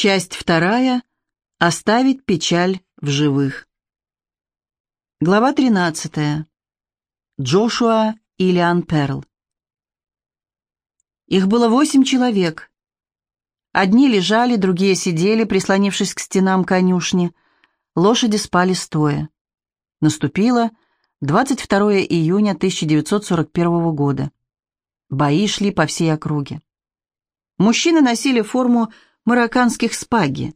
Часть вторая. Оставить печаль в живых. Глава 13. Джошуа и Лиан Перл. Их было восемь человек. Одни лежали, другие сидели, прислонившись к стенам конюшни. Лошади спали стоя. Наступило 22 июня 1941 года. Бои шли по всей округе. Мужчины носили форму марокканских спаги.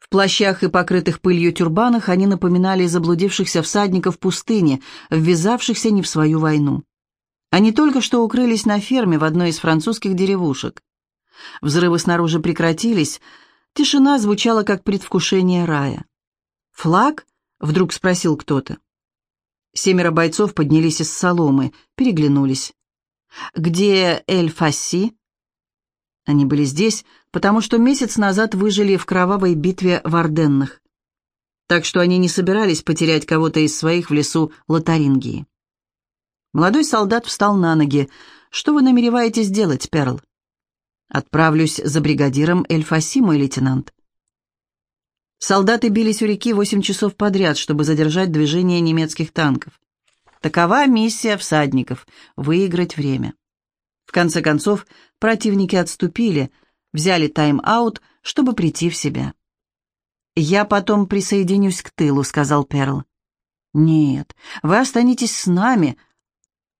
В плащах и покрытых пылью тюрбанах они напоминали заблудившихся всадников пустыни, ввязавшихся не в свою войну. Они только что укрылись на ферме в одной из французских деревушек. Взрывы снаружи прекратились, тишина звучала как предвкушение рая. «Флаг?» — вдруг спросил кто-то. Семеро бойцов поднялись из соломы, переглянулись. «Где Эль-Фасси?» Они были здесь, потому что месяц назад выжили в кровавой битве в Орденнах. Так что они не собирались потерять кого-то из своих в лесу Лотарингии. Молодой солдат встал на ноги. «Что вы намереваетесь делать, Перл?» «Отправлюсь за бригадиром Эльфаси, мой лейтенант». Солдаты бились у реки восемь часов подряд, чтобы задержать движение немецких танков. Такова миссия всадников — выиграть время. Конце концов, противники отступили, взяли тайм-аут, чтобы прийти в себя. «Я потом присоединюсь к тылу», — сказал Перл. «Нет, вы останетесь с нами.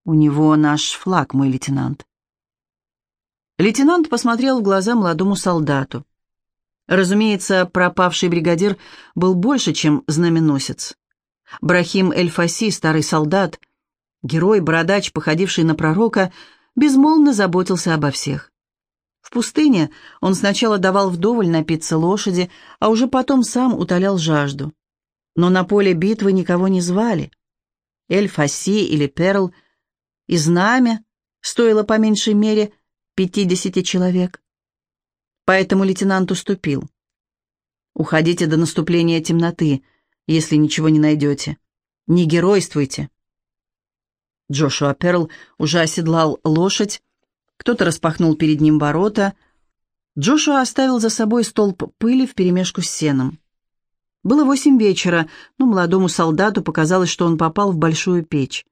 У него наш флаг, мой лейтенант». Лейтенант посмотрел в глаза молодому солдату. Разумеется, пропавший бригадир был больше, чем знаменосец. Брахим Эль-Фаси, старый солдат, герой, бородач, походивший на пророка, безмолвно заботился обо всех. В пустыне он сначала давал вдоволь напиться лошади, а уже потом сам утолял жажду. Но на поле битвы никого не звали. Эль-Фаси или Перл и знамя стоило по меньшей мере пятидесяти человек. Поэтому лейтенант уступил. «Уходите до наступления темноты, если ничего не найдете. Не геройствуйте. Джошуа Перл уже оседлал лошадь, кто-то распахнул перед ним ворота. Джошуа оставил за собой столб пыли вперемешку с сеном. Было восемь вечера, но молодому солдату показалось, что он попал в большую печь.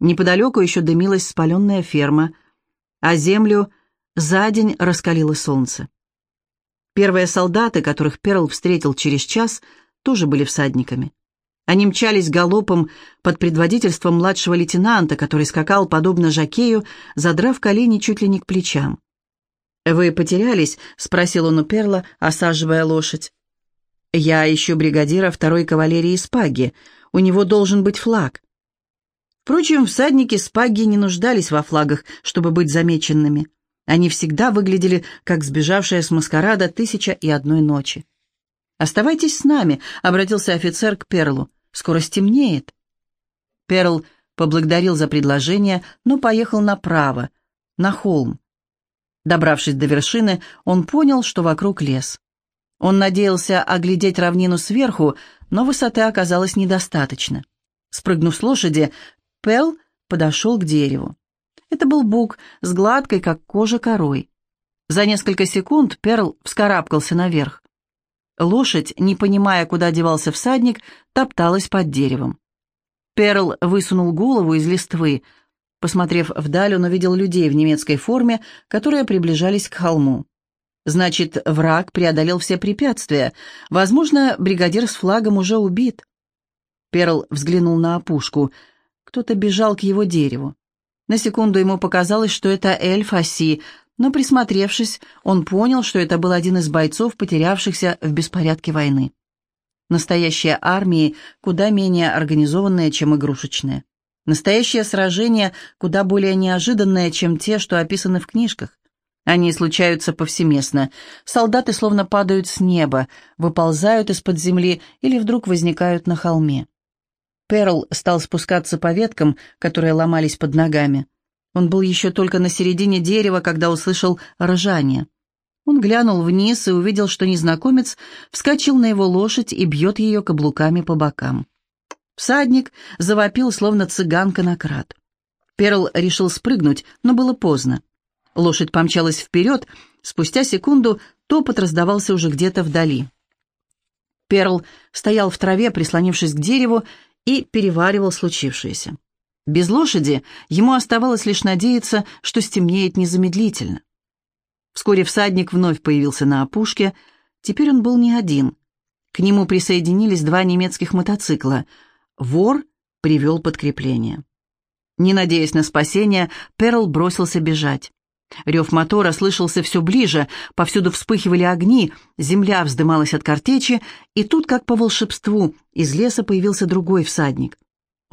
Неподалеку еще дымилась спаленная ферма, а землю за день раскалило солнце. Первые солдаты, которых Перл встретил через час, тоже были всадниками. Они мчались галопом под предводительством младшего лейтенанта, который скакал подобно жакею, задрав колени чуть ли не к плечам. «Вы потерялись?» — спросил он у Перла, осаживая лошадь. «Я ищу бригадира второй кавалерии Спаги. У него должен быть флаг». Впрочем, всадники Спаги не нуждались во флагах, чтобы быть замеченными. Они всегда выглядели, как сбежавшая с маскарада «Тысяча и одной ночи». «Оставайтесь с нами», — обратился офицер к Перлу. «Скоро стемнеет». Перл поблагодарил за предложение, но поехал направо, на холм. Добравшись до вершины, он понял, что вокруг лес. Он надеялся оглядеть равнину сверху, но высоты оказалось недостаточно. Спрыгнув с лошади, Перл подошел к дереву. Это был бук с гладкой, как кожа, корой. За несколько секунд Перл вскарабкался наверх. Лошадь, не понимая, куда девался всадник, топталась под деревом. Перл высунул голову из листвы. Посмотрев вдаль, он увидел людей в немецкой форме, которые приближались к холму. Значит, враг преодолел все препятствия. Возможно, бригадир с флагом уже убит. Перл взглянул на опушку. Кто-то бежал к его дереву. На секунду ему показалось, что это эльф Оси, но, присмотревшись, он понял, что это был один из бойцов, потерявшихся в беспорядке войны. Настоящие армии куда менее организованные, чем игрушечные. Настоящее сражение куда более неожиданное, чем те, что описаны в книжках. Они случаются повсеместно. Солдаты словно падают с неба, выползают из-под земли или вдруг возникают на холме. Перл стал спускаться по веткам, которые ломались под ногами. Он был еще только на середине дерева, когда услышал ржание. Он глянул вниз и увидел, что незнакомец вскочил на его лошадь и бьет ее каблуками по бокам. Всадник завопил, словно цыганка на крат. Перл решил спрыгнуть, но было поздно. Лошадь помчалась вперед, спустя секунду топот раздавался уже где-то вдали. Перл стоял в траве, прислонившись к дереву, и переваривал случившееся. Без лошади ему оставалось лишь надеяться, что стемнеет незамедлительно. Вскоре всадник вновь появился на опушке, теперь он был не один. К нему присоединились два немецких мотоцикла. Вор привел подкрепление. Не надеясь на спасение, Перл бросился бежать. Рев мотора слышался все ближе, повсюду вспыхивали огни, земля вздымалась от картечи, и тут, как по волшебству, из леса появился другой всадник.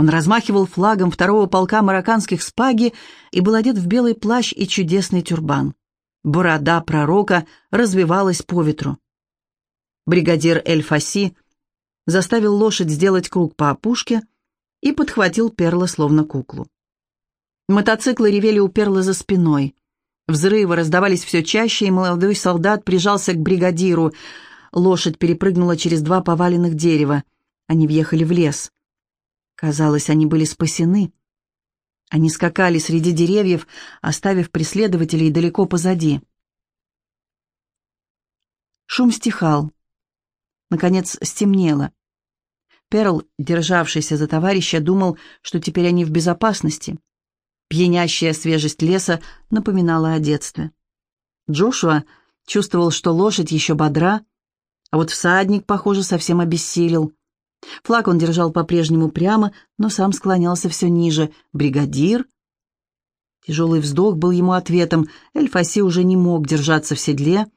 Он размахивал флагом второго полка марокканских спаги и был одет в белый плащ и чудесный тюрбан. Борода пророка развивалась по ветру. Бригадир Эль-Фаси заставил лошадь сделать круг по опушке и подхватил Перла словно куклу. Мотоциклы ревели у Перла за спиной. Взрывы раздавались все чаще, и молодой солдат прижался к бригадиру. Лошадь перепрыгнула через два поваленных дерева. Они въехали в лес. Казалось, они были спасены. Они скакали среди деревьев, оставив преследователей далеко позади. Шум стихал. Наконец стемнело. Перл, державшийся за товарища, думал, что теперь они в безопасности. Пьянящая свежесть леса напоминала о детстве. Джошуа чувствовал, что лошадь еще бодра, а вот всадник, похоже, совсем обессилел. Флаг он держал по-прежнему прямо, но сам склонялся все ниже. «Бригадир?» Тяжелый вздох был ему ответом. Эльфаси уже не мог держаться в седле.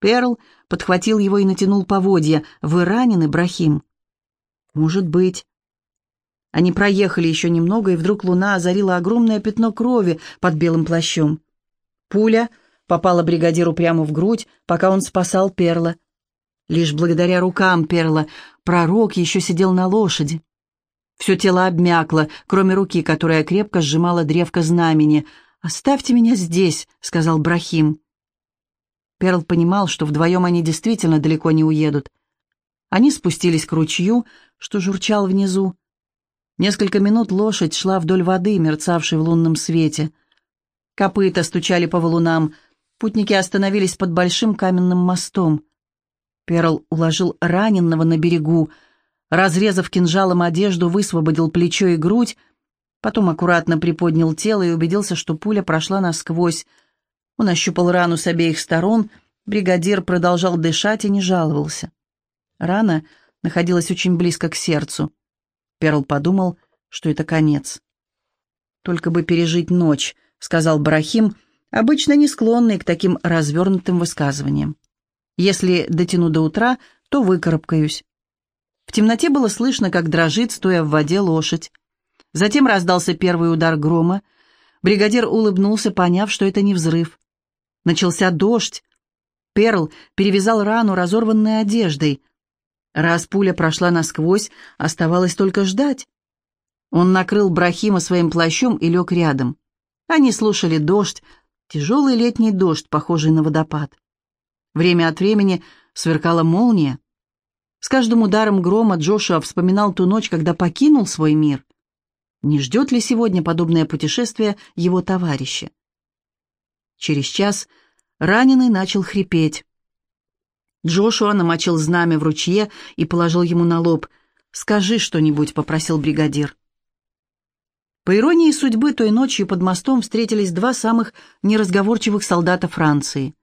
Перл подхватил его и натянул поводья. «Вы ранены, Брахим?» «Может быть». Они проехали еще немного, и вдруг луна озарила огромное пятно крови под белым плащом. Пуля попала бригадиру прямо в грудь, пока он спасал Перла. Лишь благодаря рукам Перла пророк еще сидел на лошади. Все тело обмякло, кроме руки, которая крепко сжимала древко знамени. «Оставьте меня здесь», — сказал Брахим. Перл понимал, что вдвоем они действительно далеко не уедут. Они спустились к ручью, что журчал внизу. Несколько минут лошадь шла вдоль воды, мерцавшей в лунном свете. Копыта стучали по валунам. Путники остановились под большим каменным мостом. Перл уложил раненного на берегу, разрезав кинжалом одежду, высвободил плечо и грудь, потом аккуратно приподнял тело и убедился, что пуля прошла насквозь. Он ощупал рану с обеих сторон, бригадир продолжал дышать и не жаловался. Рана находилась очень близко к сердцу. Перл подумал, что это конец. «Только бы пережить ночь», — сказал Барахим, обычно не склонный к таким развернутым высказываниям. «Если дотяну до утра, то выкарабкаюсь». В темноте было слышно, как дрожит, стоя в воде, лошадь. Затем раздался первый удар грома. Бригадир улыбнулся, поняв, что это не взрыв. Начался дождь. Перл перевязал рану разорванной одеждой. Раз пуля прошла насквозь, оставалось только ждать. Он накрыл Брахима своим плащом и лег рядом. Они слушали дождь, тяжелый летний дождь, похожий на водопад. Время от времени сверкала молния. С каждым ударом грома Джошуа вспоминал ту ночь, когда покинул свой мир. Не ждет ли сегодня подобное путешествие его товарища? Через час раненый начал хрипеть. Джошуа намочил знамя в ручье и положил ему на лоб. «Скажи что-нибудь», — попросил бригадир. По иронии судьбы, той ночью под мостом встретились два самых неразговорчивых солдата Франции.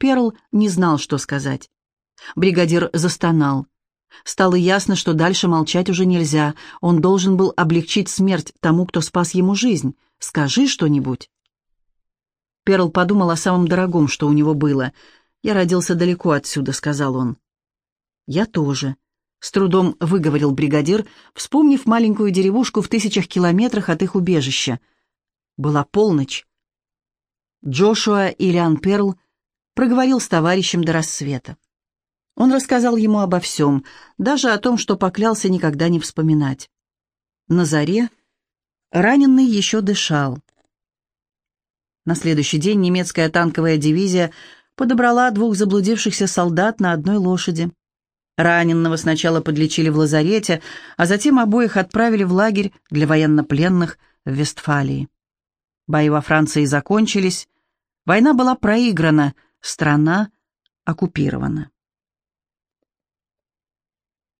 Перл не знал, что сказать. Бригадир застонал. Стало ясно, что дальше молчать уже нельзя. Он должен был облегчить смерть тому, кто спас ему жизнь. «Скажи что-нибудь». Перл подумал о самом дорогом, что у него было — «Я родился далеко отсюда», — сказал он. «Я тоже», — с трудом выговорил бригадир, вспомнив маленькую деревушку в тысячах километрах от их убежища. Была полночь. Джошуа Ильян Перл проговорил с товарищем до рассвета. Он рассказал ему обо всем, даже о том, что поклялся никогда не вспоминать. На заре раненый еще дышал. На следующий день немецкая танковая дивизия подобрала двух заблудившихся солдат на одной лошади. Раненного сначала подлечили в лазарете, а затем обоих отправили в лагерь для военнопленных в Вестфалии. Бои во Франции закончились, война была проиграна, страна оккупировано.